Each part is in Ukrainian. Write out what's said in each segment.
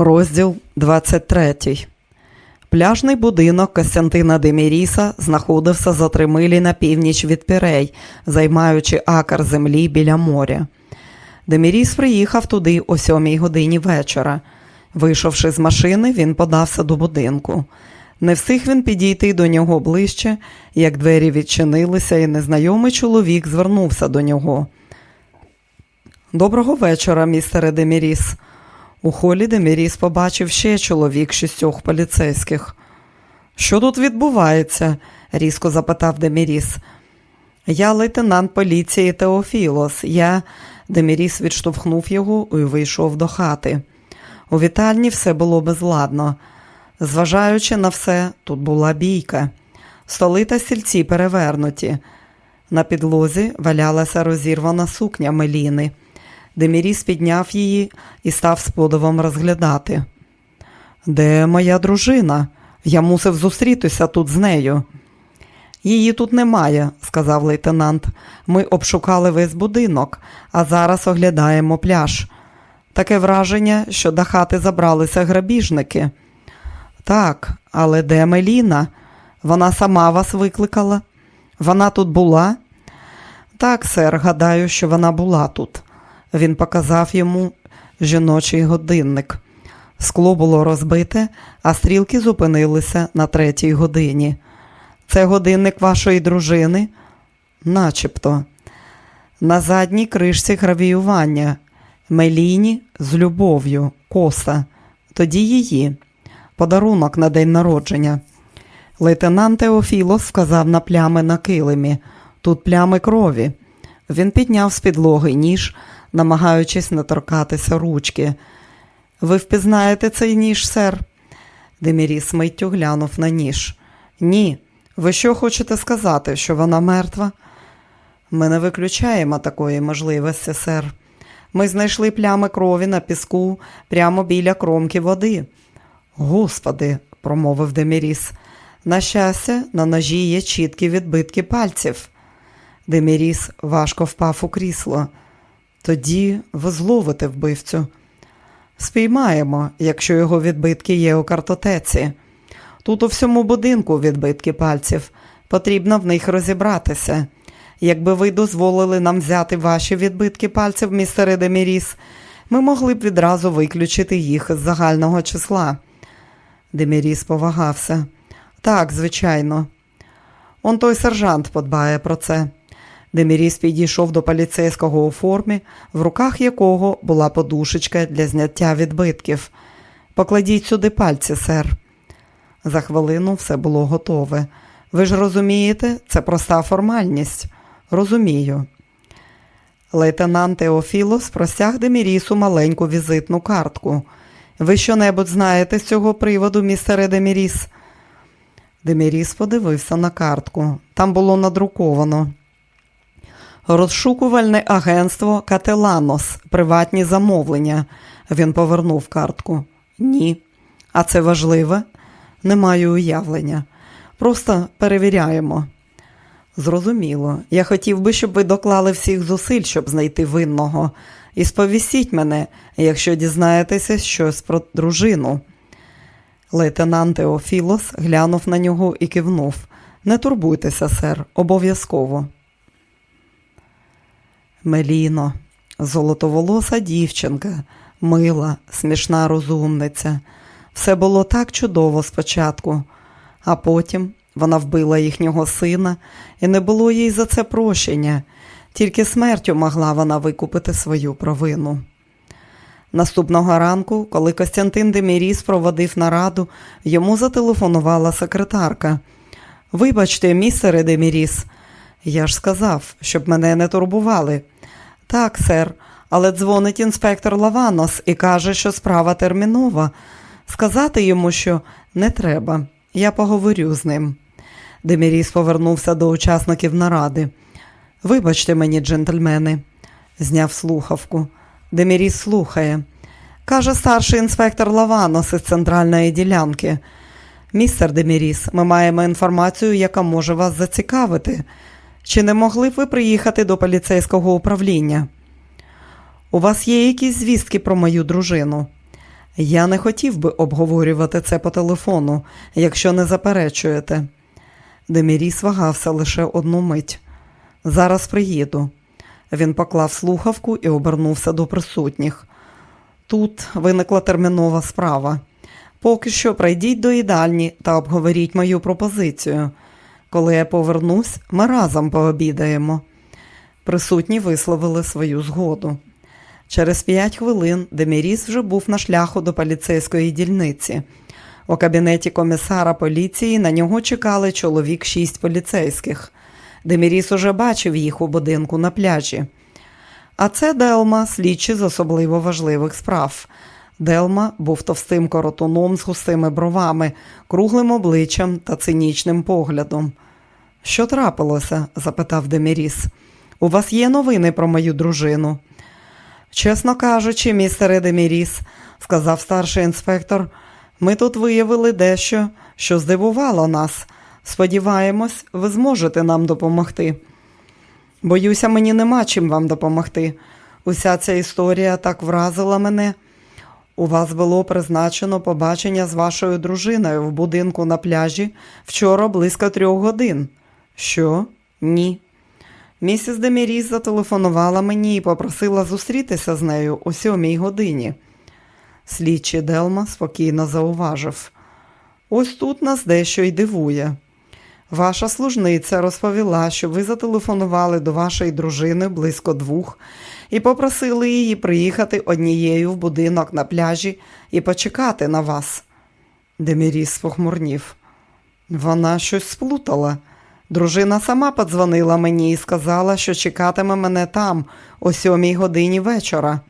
Розділ 23. Пляжний будинок Костянтина Деміріса знаходився за три милі на північ від Пірей, займаючи акр землі біля моря. Деміріс приїхав туди о сьомій годині вечора. Вийшовши з машини, він подався до будинку. Не встиг він підійти до нього ближче, як двері відчинилися, і незнайомий чоловік звернувся до нього. Доброго вечора, містере Деміріс. У холі Деміріс побачив ще чоловік шістьох поліцейських. Що тут відбувається? різко запитав Деміріс. Я лейтенант поліції Теофілос. Я. Деміріс відштовхнув його і вийшов до хати. У вітальні все було безладно. Зважаючи на все, тут була бійка. Столи та стільці перевернуті. На підлозі валялася розірвана сукня Меліни. Деміріс підняв її і став з подивом розглядати. Де моя дружина? Я мусив зустрітися тут з нею. Її тут немає, сказав лейтенант. Ми обшукали весь будинок, а зараз оглядаємо пляж. Таке враження, що до хати забралися грабіжники. Так, але де Меліна? Вона сама вас викликала? Вона тут була? Так, сер, гадаю, що вона була тут. Він показав йому жіночий годинник. Скло було розбите, а стрілки зупинилися на третій годині. Це годинник вашої дружини? Начебто. На задній кришці гравіювання. Меліні з любов'ю, коса. Тоді її. Подарунок на день народження. Лейтенант Теофілос вказав на плями на килимі. Тут плями крові. Він підняв з підлоги ніж, намагаючись не торкатися ручки. Ви впізнаєте цей ніж, сер? Деміріс миттю глянув на ніж. Ні. Ви що хочете сказати, що вона мертва? Ми не виключаємо такої можливості, сер. Ми знайшли плями крові на піску прямо біля кромки води. Господи, промовив Деміріс. На щастя, на ножі є чіткі відбитки пальців. Деміріс важко впав у крісло. Тоді ви вбивцю. Спіймаємо, якщо його відбитки є у картотеці. Тут у всьому будинку відбитки пальців. Потрібно в них розібратися. Якби ви дозволили нам взяти ваші відбитки пальців, містере Деміріс, ми могли б відразу виключити їх з загального числа. Деміріс повагався. Так, звичайно. Он той сержант подбає про це. Деміріс підійшов до поліцейського у формі, в руках якого була подушечка для зняття відбитків. Покладіть сюди пальці, сер. За хвилину все було готове. Ви ж розумієте, це проста формальність. Розумію. Лейтенант Теофілос простяг Демірісу маленьку візитну картку. Ви що-небудь знаєте з цього приводу, містере Деміріс? Деміріс подивився на картку. Там було надруковано. Розшукувальне агентство Кателанос, приватні замовлення. Він повернув картку. Ні. А це важливе? Не маю уявлення. Просто перевіряємо. Зрозуміло. Я хотів би, щоб ви доклали всіх зусиль, щоб знайти винного. І сповістіть мене, якщо дізнаєтеся щось про дружину. Лейтенант Теофілос глянув на нього і кивнув. Не турбуйтеся, сер, обов'язково. Меліно, золотоволоса дівчинка, мила, смішна розумниця. Все було так чудово спочатку, а потім вона вбила їхнього сина, і не було їй за це прощення, тільки смертю могла вона викупити свою провину. Наступного ранку, коли Костянтин Деміріс проводив нараду, йому зателефонувала секретарка. Вибачте, містере Деміріс, я ж сказав, щоб мене не турбували. Так, сер, але дзвонить інспектор Лаванос і каже, що справа термінова. Сказати йому, що не треба. Я поговорю з ним. Деміріс повернувся до учасників наради. Вибачте мені, джентльмени, зняв слухавку. Деміріс слухає. Каже старший інспектор Лаванос із центральної ділянки. Містер Деміріс, ми маємо інформацію, яка може вас зацікавити. Чи не могли б ви приїхати до поліцейського управління? У вас є якісь звістки про мою дружину? Я не хотів би обговорювати це по телефону, якщо не заперечуєте. Деміріс вагався лише одну мить. Зараз приїду. Він поклав слухавку і обернувся до присутніх. Тут виникла термінова справа. Поки що прийдіть до їдальні та обговоріть мою пропозицію. Коли я повернусь, ми разом пообідаємо. Присутні висловили свою згоду. Через п'ять хвилин Деміріс вже був на шляху до поліцейської дільниці. У кабінеті комісара поліції на нього чекали чоловік шість поліцейських. Деміріс уже бачив їх у будинку на пляжі. А це Делма, слідчий з особливо важливих справ. Делма був товстим коротуном з густими бровами, круглим обличчям та цинічним поглядом. Що трапилося? запитав Деміріс. У вас є новини про мою дружину? Чесно кажучи, містере Деміріс, сказав старший інспектор, ми тут виявили дещо, що здивувало нас. Сподіваємось, ви зможете нам допомогти. Боюся, мені нема чим вам допомогти. Уся ця історія так вразила мене. У вас було призначено побачення з вашою дружиною в будинку на пляжі вчора близько трьох годин. Що? Ні. Місіс Деміріс зателефонувала мені і попросила зустрітися з нею о сьомій годині. Слідчий Делма спокійно зауважив. Ось тут нас дещо й дивує. Ваша служниця розповіла, що ви зателефонували до вашої дружини близько двох і попросили її приїхати однією в будинок на пляжі і почекати на вас. Деміріс похмурнів. Вона щось сплутала. Дружина сама подзвонила мені і сказала, що чекатиме мене там о сьомій годині вечора.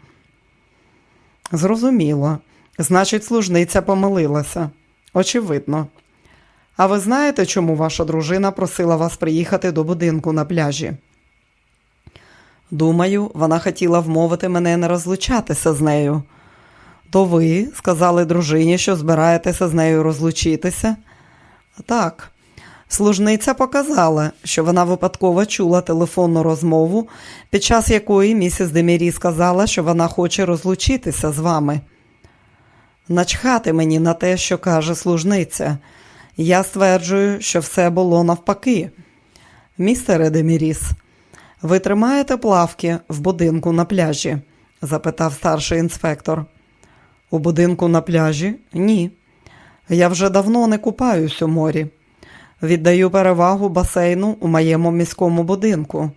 Зрозуміло. Значить, служниця помилилася. Очевидно. А ви знаєте, чому ваша дружина просила вас приїхати до будинку на пляжі? Думаю, вона хотіла вмовити мене не розлучатися з нею. То ви сказали дружині, що збираєтеся з нею розлучитися? Так. Служниця показала, що вона випадково чула телефонну розмову, під час якої місіс Демірі сказала, що вона хоче розлучитися з вами. Начхати мені на те, що каже служниця. Я стверджую, що все було навпаки. Містере Деміріс, ви тримаєте плавки в будинку на пляжі? запитав старший інспектор. У будинку на пляжі? Ні. Я вже давно не купаюсь у морі. Віддаю перевагу басейну у моєму міському будинку.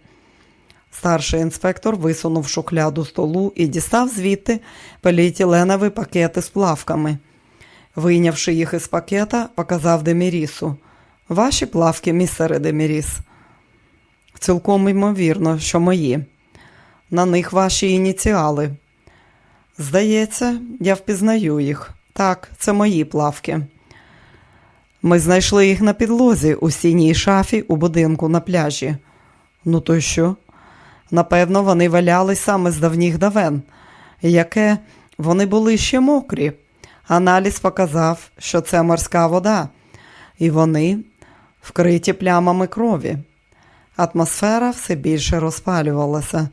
Старший інспектор висунув шухляду столу і дістав звідти поліетиленові пакети з плавками. Вийнявши їх із пакета, показав Демірісу. Ваші плавки, містере Деміріс. Цілком ймовірно, що мої. На них ваші ініціали. Здається, я впізнаю їх. Так, це мої плавки. Ми знайшли їх на підлозі у сіній шафі у будинку на пляжі. Ну, то що? Напевно, вони валялись саме з давніх давен, яке вони були ще мокрі. Аналіз показав, що це морська вода, і вони вкриті плямами крові. Атмосфера все більше розпалювалася.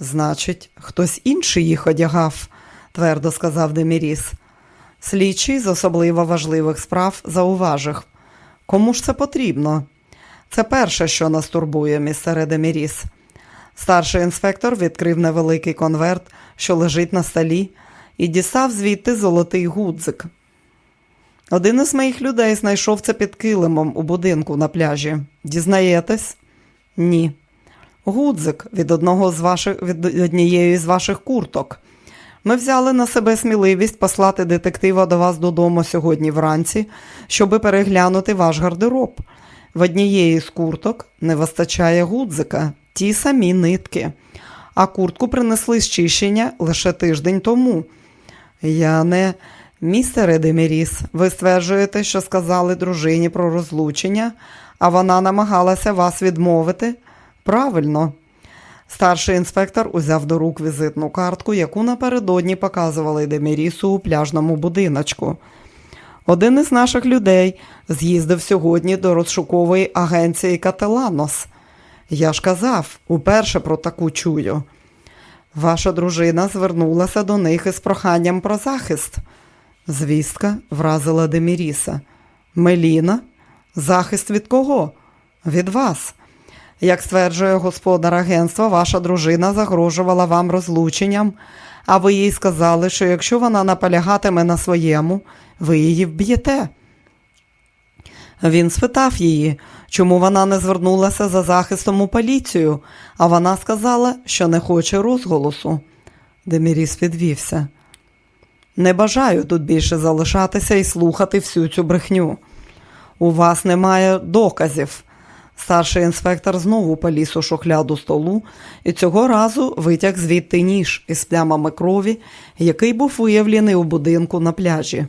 Значить, хтось інший їх одягав, твердо сказав Деміріс. Слідчий з особливо важливих справ зауважив. Кому ж це потрібно? Це перше, що нас турбує, містере Деміріс. Старший інспектор відкрив невеликий конверт, що лежить на столі, і дістав звідти золотий гудзик. Один із моїх людей знайшов це під килимом у будинку на пляжі. Дізнаєтесь? Ні. Гудзик від одного з ваших від однієї з ваших курток. Ми взяли на себе сміливість послати детектива до вас додому сьогодні вранці, щоби переглянути ваш гардероб. В однієї з курток не вистачає гудзика, ті самі нитки, а куртку принесли з чищення лише тиждень тому. Я не містере Деміріс, ви стверджуєте, що сказали дружині про розлучення, а вона намагалася вас відмовити? Правильно. Старший інспектор узяв до рук візитну картку, яку напередодні показували Демірісу у пляжному будиночку. Один із наших людей з'їздив сьогодні до розшукової агенції Кателанос. Я ж казав, уперше про таку чую. Ваша дружина звернулася до них із проханням про захист. Звістка вразила Деміріса. Меліна? Захист від кого? Від вас. Як стверджує господар агентства, ваша дружина загрожувала вам розлученням, а ви їй сказали, що якщо вона наполягатиме на своєму, ви її вб'єте. Він спитав її, чому вона не звернулася за захистом у поліцію, а вона сказала, що не хоче розголосу. Деміріс підвівся. Не бажаю тут більше залишатися і слухати всю цю брехню. У вас немає доказів. Старший інспектор знову поліз у шухляду столу і цього разу витяг звідти ніж із плямами крові, який був виявлений у будинку на пляжі.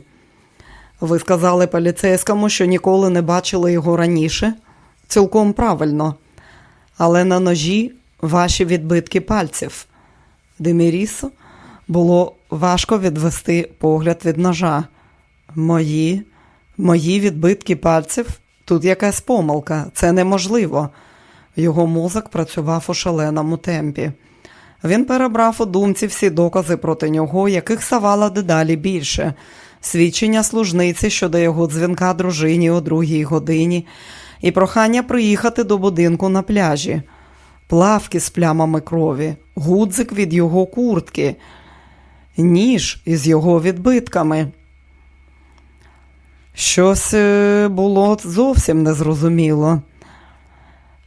Ви сказали поліцейському, що ніколи не бачили його раніше? Цілком правильно. Але на ножі ваші відбитки пальців. Демірісу було важко відвести погляд від ножа. Мої, мої відбитки пальців. Тут якась помилка, це неможливо. Його мозок працював у шаленому темпі. Він перебрав у думці всі докази проти нього, яких ставало дедалі більше. Свідчення служниці щодо його дзвінка дружині о другій годині і прохання приїхати до будинку на пляжі, плавки з плямами крові, гудзик від його куртки, ніж із його відбитками. Щось е, було зовсім незрозуміло.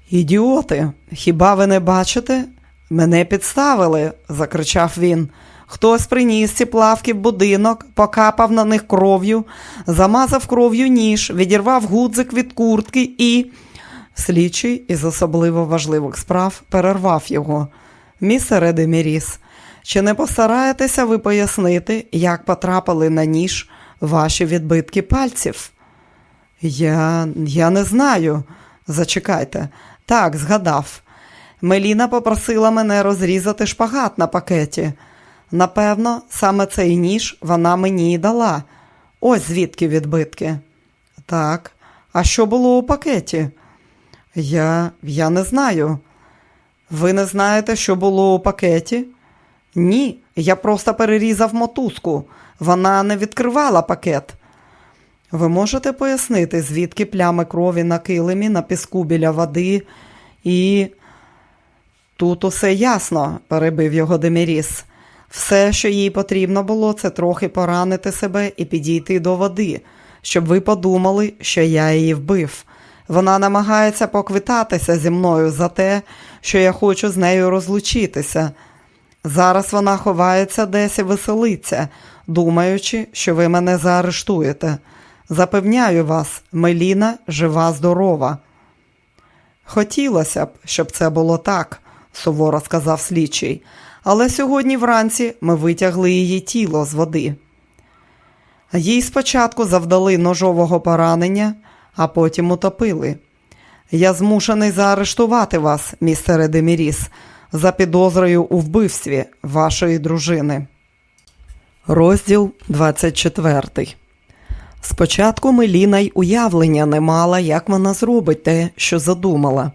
Ідіоти, хіба ви не бачите? Мене підставили, закричав він. Хтось приніс ці плавки в будинок, покапав на них кров'ю, замазав кров'ю ніж, відірвав гудзик від куртки і. Слідчий із особливо важливих справ перервав його. Містере Деміріс, чи не постараєтеся ви пояснити, як потрапили на ніж ваші відбитки пальців? Я я не знаю. Зачекайте. Так, згадав. Меліна попросила мене розрізати шпагат на пакеті. Напевно, саме цей ніж вона мені й дала. Ось звідки відбитки. Так, а що було у пакеті? Я я не знаю. Ви не знаєте, що було у пакеті? Ні, я просто перерізав мотузку. Вона не відкривала пакет. Ви можете пояснити, звідки плями крові на килимі, на піску біля води і. Тут усе ясно, перебив його Деміріс. Все, що їй потрібно було, це трохи поранити себе і підійти до води, щоб ви подумали, що я її вбив. Вона намагається поквитатися зі мною за те, що я хочу з нею розлучитися. Зараз вона ховається десь і веселиться, думаючи, що ви мене заарештуєте. Запевняю вас, Меліна жива, здорова. Хотілося б, щоб це було так, суворо сказав слідчий але сьогодні вранці ми витягли її тіло з води. Їй спочатку завдали ножового поранення, а потім утопили. Я змушений заарештувати вас, містере Деміріс, за підозрою у вбивстві вашої дружини. Розділ 24 Спочатку Меліна й уявлення не мала, як вона зробить те, що задумала.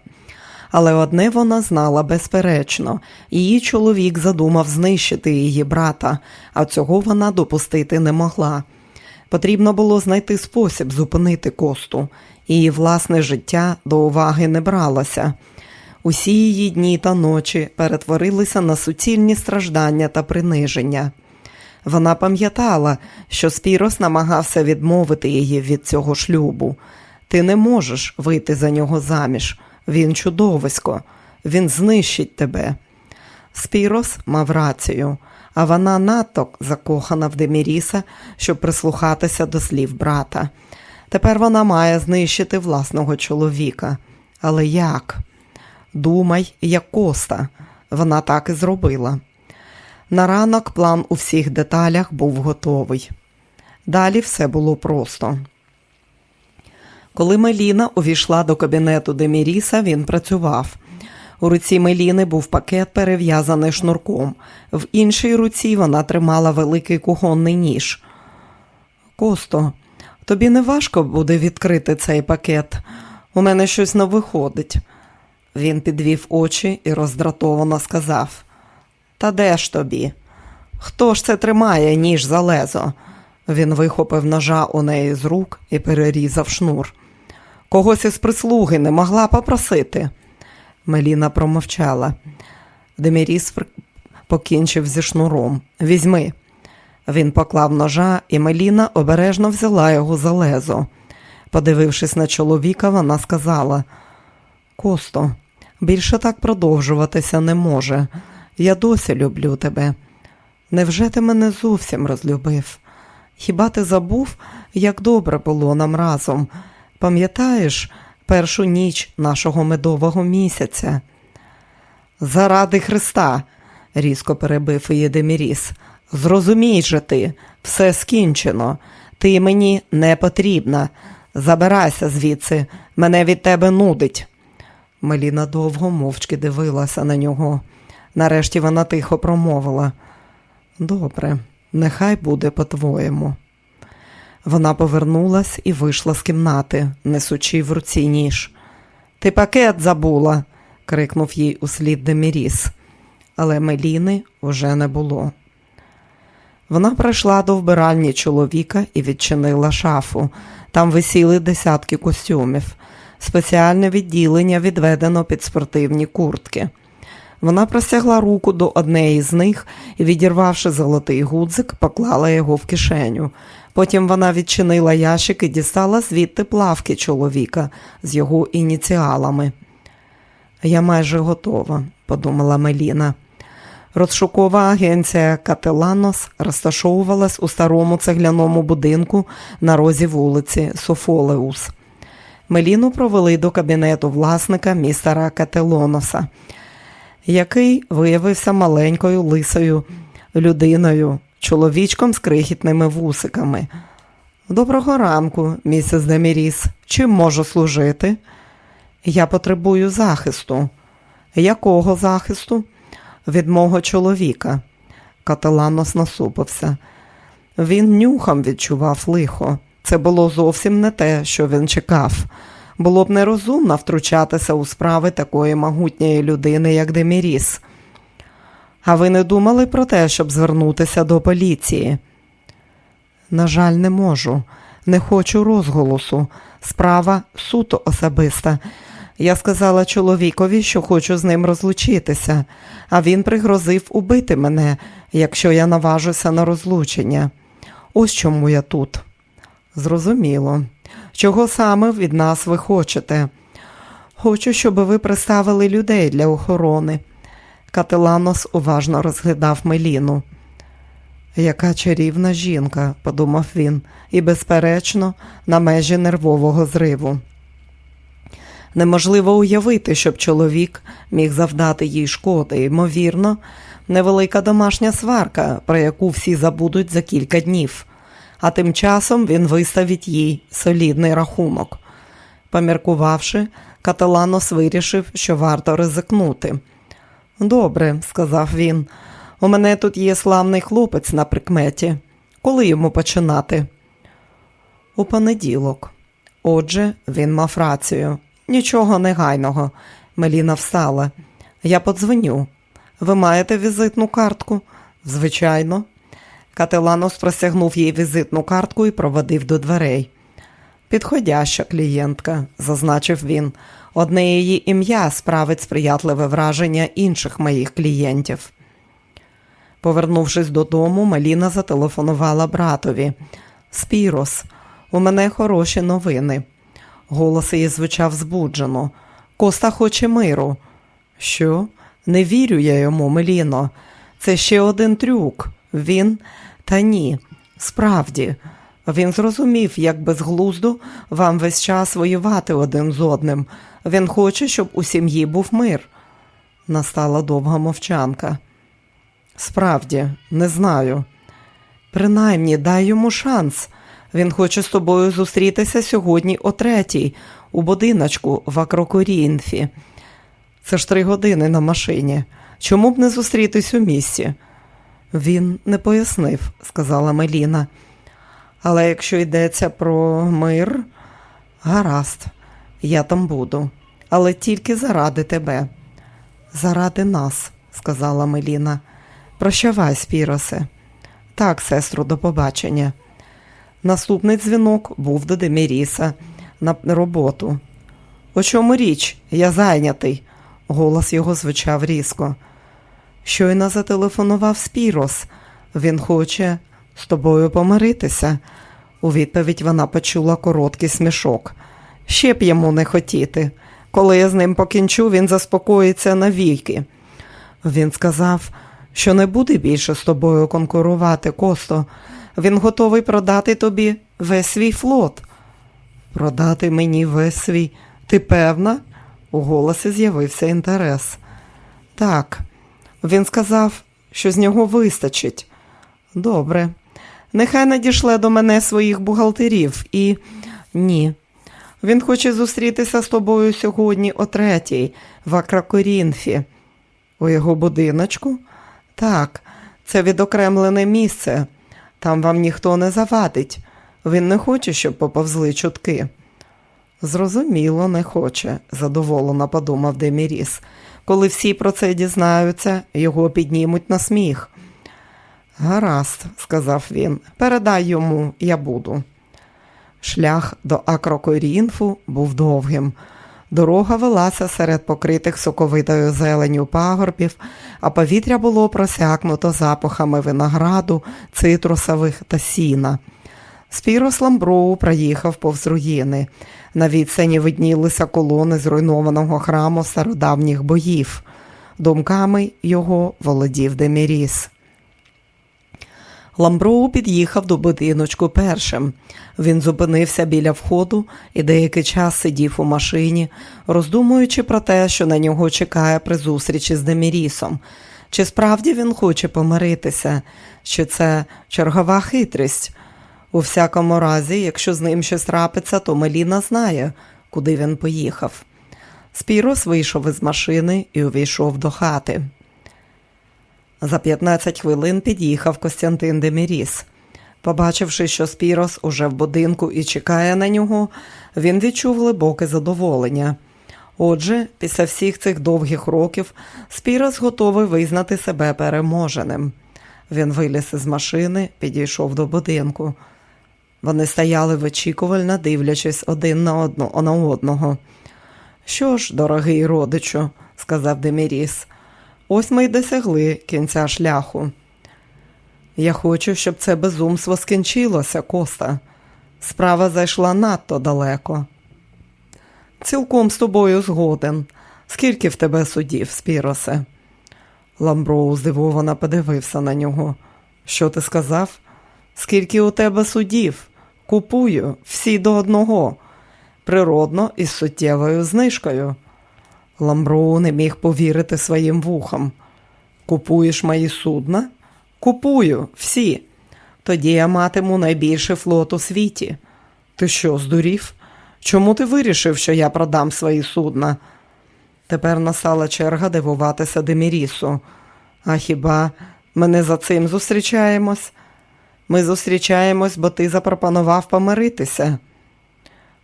Але одне вона знала безперечно, її чоловік задумав знищити її брата, а цього вона допустити не могла. Потрібно було знайти спосіб зупинити косту, її власне життя до уваги не бралося. Усі її дні та ночі перетворилися на суцільні страждання та приниження. Вона пам'ятала, що Спірос намагався відмовити її від цього шлюбу. Ти не можеш вийти за нього заміж. Він чудовисько, він знищить тебе. Спірос мав рацію, а вона надто закохана в Деміріса, щоб прислухатися до слів брата. Тепер вона має знищити власного чоловіка. Але як? Думай, як коста. Вона так і зробила. На ранок план у всіх деталях був готовий. Далі все було просто. Коли Меліна увійшла до кабінету Деміріса, він працював. У руці Меліни був пакет, перев'язаний шнурком, в іншій руці вона тримала великий кухонний ніж. Косто, тобі не важко буде відкрити цей пакет. У мене щось не виходить. Він підвів очі і роздратовано сказав: Та де ж тобі? Хто ж це тримає, ніж за лезо? Він вихопив ножа у неї з рук і перерізав шнур. Когось із прислуги не могла попросити. Меліна промовчала. Деміріс покінчив зі шнуром. Візьми. Він поклав ножа, і Меліна обережно взяла його за лезо. Подивившись на чоловіка, вона сказала: Косто, більше так продовжуватися не може. Я досі люблю тебе. Невже ти мене зовсім розлюбив? Хіба ти забув, як добре було нам разом? Пам'ятаєш першу ніч нашого медового місяця? Заради Христа, різко перебив її Деміріс. Зрозумій же ти, все скінчено, ти мені не потрібна. Забирайся звідси, мене від тебе нудить. Меліна довго мовчки дивилася на нього. Нарешті вона тихо промовила. Добре, нехай буде по-твоєму. Вона повернулась і вийшла з кімнати, несучи в руці ніж. Ти пакет забула, крикнув їй услід Деміріс, але Меліни вже не було. Вона прийшла до вбиральні чоловіка і відчинила шафу. Там висіли десятки костюмів. Спеціальне відділення відведено під спортивні куртки. Вона простягла руку до однієї з них і, відірвавши золотий гудзик, поклала його в кишеню. Потім вона відчинила ящик і дістала звідти плавки чоловіка з його ініціалами. Я майже готова, подумала Меліна. Розшукова агенція Кателанос розташовувалась у старому цегляному будинку на розі вулиці Софолеус. Меліну провели до кабінету власника містера Кателоноса, який виявився маленькою лисою людиною, чоловічком з крихітними вусиками. Доброго ранку, місіс Деміріс. Чим можу служити? Я потребую захисту. Якого захисту? Від мого чоловіка. Каталанос насупився. Він нюхом відчував лихо. Це було зовсім не те, що він чекав. Було б нерозумно втручатися у справи такої могутньої людини, як Деміріс. А ви не думали про те, щоб звернутися до поліції? На жаль, не можу. Не хочу розголосу. Справа суто особиста. Я сказала чоловікові, що хочу з ним розлучитися, а він пригрозив убити мене, якщо я наважуся на розлучення. Ось чому я тут. Зрозуміло. Чого саме від нас ви хочете? Хочу, щоб ви приставили людей для охорони. Кателанос уважно розглядав Меліну. Яка чарівна жінка, подумав він, і, безперечно, на межі нервового зриву. Неможливо уявити, щоб чоловік міг завдати їй шкоди, ймовірно, невелика домашня сварка, про яку всі забудуть за кілька днів, а тим часом він виставить їй солідний рахунок. Поміркувавши, Каталанос вирішив, що варто ризикнути. Добре, сказав він, у мене тут є славний хлопець на прикметі. Коли йому починати? У понеділок. Отже, він мав рацію. Нічого негайного. Меліна встала. Я подзвоню. Ви маєте візитну картку? Звичайно. Кателанос простягнув їй візитну картку і проводив до дверей. Підходяща клієнтка, зазначив він. Одне її ім'я справить сприятливе враження інших моїх клієнтів. Повернувшись додому, Маліна зателефонувала братові. Спірос, у мене хороші новини. Голос її звучав збуджено. Коста хоче миру. Що? Не вірю я йому, Меліно. Це ще один трюк. Він та ні. Справді, він зрозумів, як безглуздо вам весь час воювати один з одним. Він хоче, щоб у сім'ї був мир. Настала довга мовчанка. Справді, не знаю. Принаймні, дай йому шанс. Він хоче з тобою зустрітися сьогодні о третій, у будиночку в Акрокорінфі. Це ж три години на машині. Чому б не зустрітись у місті? Він не пояснив, сказала Меліна. Але якщо йдеться про мир, гаразд, я там буду, але тільки заради тебе. Заради нас, сказала Меліна. Прощавай, Спіросе. Так, сестру, до побачення. Наступний дзвінок був до Деміріса на роботу. У чому річ? Я зайнятий. Голос його звучав різко. Щойно зателефонував Спірос. Він хоче з тобою помиритися. У відповідь вона почула короткий смішок. Ще б йому не хотіти. Коли я з ним покінчу, він заспокоїться навіки. Він сказав, що не буде більше з тобою конкурувати, Косто. Він готовий продати тобі весь свій флот. Продати мені весь свій. Ти певна? У голосі з'явився інтерес. Так, він сказав, що з нього вистачить. Добре. Нехай надішле до мене своїх бухгалтерів і ні. Він хоче зустрітися з тобою сьогодні о третій, в Акракорінфі. У його будиночку? Так, це відокремлене місце. Там вам ніхто не завадить. Він не хоче, щоб поповзли чутки. Зрозуміло, не хоче, задоволено подумав Деміріс. Коли всі про це дізнаються, його піднімуть на сміх. Гаразд, сказав він, передай йому, я буду. Шлях до Акрокорінфу був довгим. Дорога велася серед покритих соковитою зеленю пагорбів, а повітря було просякнуто запахами винограду, цитрусових та сіна. Спірос Ламброу проїхав повз руїни. На відстані виднілися колони зруйнованого храму стародавніх боїв. Думками його володів Деміріс. Ламброу під'їхав до будиночку першим. Він зупинився біля входу і деякий час сидів у машині, роздумуючи про те, що на нього чекає при зустрічі з Демірісом. Чи справді він хоче помиритися, чи це чергова хитрість? У всякому разі, якщо з ним щось трапиться, то Меліна знає, куди він поїхав. Спірос вийшов із машини і увійшов до хати. За 15 хвилин під'їхав Костянтин Деміріс. Побачивши, що Спірос уже в будинку і чекає на нього, він відчув глибоке задоволення. Отже, після всіх цих довгих років Спірос готовий визнати себе переможеним. Він виліз із машини, підійшов до будинку. Вони стояли вичікувально, дивлячись один на одно, на одного. Що ж, дорогий родичу, сказав Деміріс, ось ми й досягли кінця шляху. Я хочу, щоб це безумство скінчилося, Коста. Справа зайшла надто далеко. Цілком з тобою згоден. Скільки в тебе судів, Спіросе? Ламброу здивовано подивився на нього. Що ти сказав? Скільки у тебе судів? Купую всі до одного, природно із суттєвою знижкою. Ламброу не міг повірити своїм вухам. Купуєш мої судна? Купую всі. Тоді я матиму найбільший флот у світі. Ти що, здурів? Чому ти вирішив, що я продам свої судна? Тепер настала черга дивуватися Демірісу. А хіба ми не за цим зустрічаємось? Ми зустрічаємось, бо ти запропонував помиритися.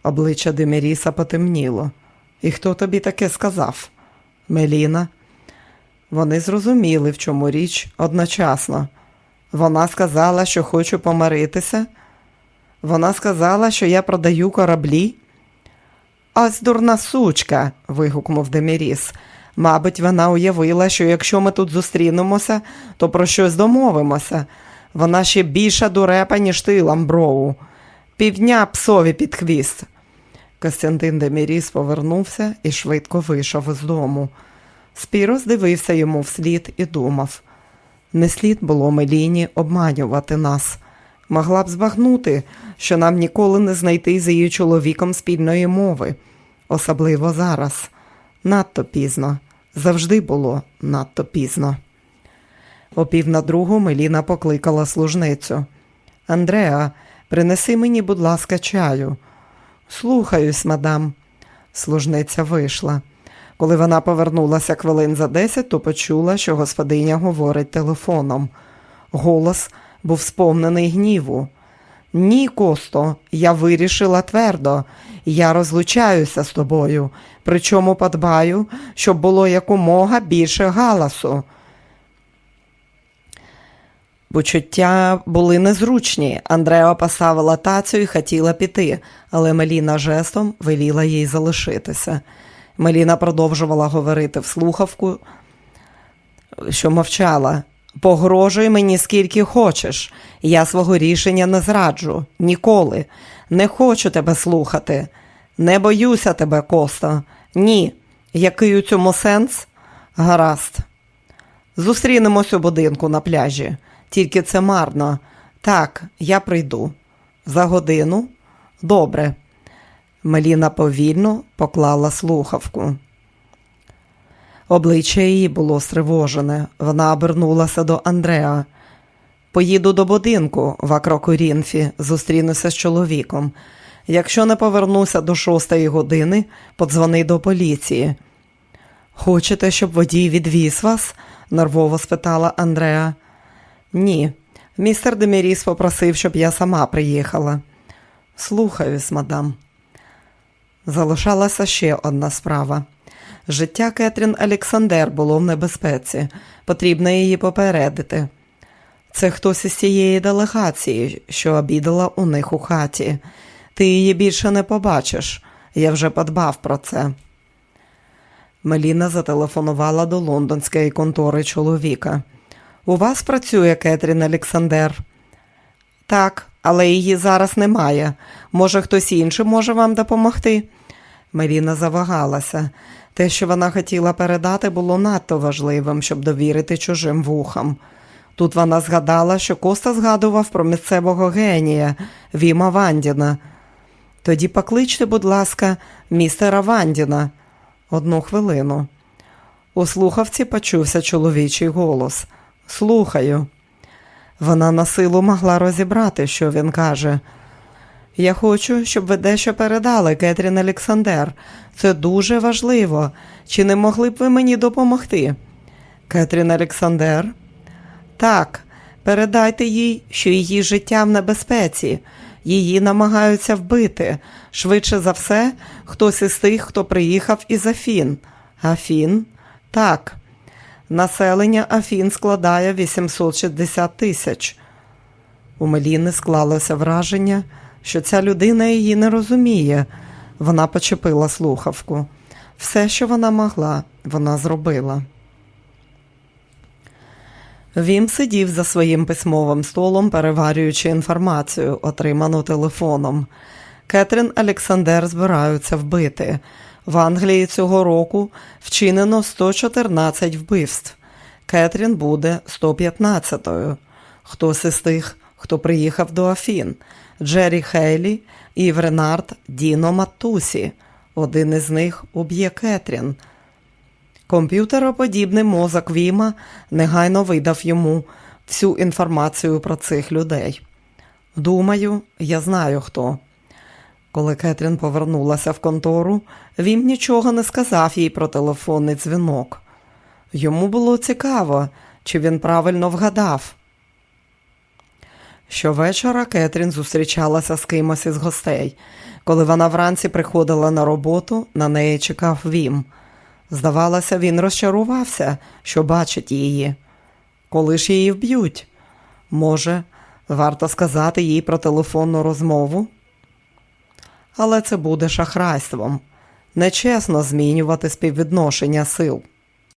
Обличчя Деміріса потемніло. І хто тобі таке сказав? Меліна. Вони зрозуміли, в чому річ одночасно. Вона сказала, що хочу помиритися. Вона сказала, що я продаю кораблі. Ось дурна сучка. вигукнув Деміріс. Мабуть, вона уявила, що якщо ми тут зустрінемося, то про щось домовимося. Вона ще більша дурепа, ніж ти, Ламброу. Півдня псові під хвіст. Костянтин Деміріс повернувся і швидко вийшов із дому. Спірос дивився йому вслід і думав не слід було Меліні обманювати нас. Могла б збагнути, що нам ніколи не знайти з її чоловіком спільної мови, особливо зараз. Надто пізно. Завжди було надто пізно. О пів на другу Меліна покликала служницю. Андреа, принеси мені, будь ласка, чаю. Слухаюсь, мадам. Служниця вийшла. Коли вона повернулася хвилин за десять, то почула, що господиня говорить телефоном. Голос був сповнений гніву. Ні, Косто, я вирішила твердо. Я розлучаюся з тобою, причому подбаю, щоб було якомога більше галасу. Почуття були незручні. Андреа поставила тацю і хотіла піти, але Меліна жестом веліла їй залишитися. Меліна продовжувала говорити в слухавку, що мовчала. Погрожуй мені скільки хочеш. Я свого рішення не зраджу. Ніколи. Не хочу тебе слухати. Не боюся тебе, Коста. Ні. Який у цьому сенс? Гаразд. Зустрінемось у будинку на пляжі. Тільки це марно. Так, я прийду. За годину? Добре. Меліна повільно поклала слухавку. Обличчя її було стривожене. Вона обернулася до Андреа. Поїду до будинку в Акрокурінфі, зустрінуся з чоловіком. Якщо не повернуся до шостої години, подзвони до поліції. Хочете, щоб водій відвіз вас? нервово спитала Андреа. Ні, містер Деміріс попросив, щоб я сама приїхала. Слухаюсь, мадам. Залишалася ще одна справа. Життя Кетрін Олександр було в небезпеці. Потрібно її попередити. Це хтось із цієї делегації, що обідала у них у хаті. Ти її більше не побачиш. Я вже подбав про це. Меліна зателефонувала до лондонської контори чоловіка. У вас працює Кетрін Олександр? Так, але її зараз немає. Може, хтось інший може вам допомогти? Меліна завагалася. Те, що вона хотіла передати, було надто важливим, щоб довірити чужим вухам. Тут вона згадала, що Коста згадував про місцевого генія Віма Вандіна. Тоді покличте, будь ласка, містера Вандіна. Одну хвилину. У слухавці почувся чоловічий голос. Слухаю. Вона на силу могла розібрати, що він каже. Я хочу, щоб ви дещо передали, Кетрін Олександр. Це дуже важливо. Чи не могли б ви мені допомогти? Кетрін Олександр? Так, передайте їй, що її життя в небезпеці. Її намагаються вбити. Швидше за все, хтось із тих, хто приїхав із Афін. Афін? Так. Населення Афін складає 860 тисяч. У Меліни склалося враження, що ця людина її не розуміє. Вона почепила слухавку. Все, що вона могла, вона зробила. Він сидів за своїм письмовим столом, переварюючи інформацію, отриману телефоном. Кетрін Олександр збираються вбити. В Англії цього року вчинено 114 вбивств. Кетрін буде 115-ю. Хтось із тих, хто приїхав до Афін, Джері Хейлі, Ів Ренард, Діно Матусі. Один із них уб'є Кетрін. Комп'ютероподібний мозок Віма негайно видав йому всю інформацію про цих людей. Думаю, я знаю хто. Коли Кетрін повернулася в контору, він нічого не сказав їй про телефонний дзвінок. Йому було цікаво, чи він правильно вгадав. Щовечора Кетрін зустрічалася з кимось із гостей. Коли вона вранці приходила на роботу, на неї чекав Вім. Здавалося, він розчарувався, що бачить її. Коли ж її вб'ють? Може, варто сказати їй про телефонну розмову? Але це буде шахрайством. Нечесно змінювати співвідношення сил.